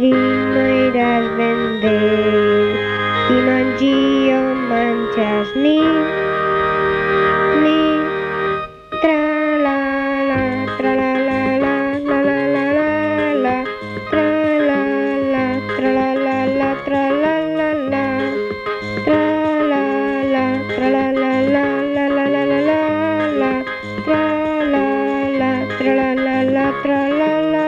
Cristo irás vender i mangio manchas ni ni tra la la tra la la la la la la la la tra la la tra la la la tra la la la tra la la tra la la la la la la la la la tra la la tra la la la tra la la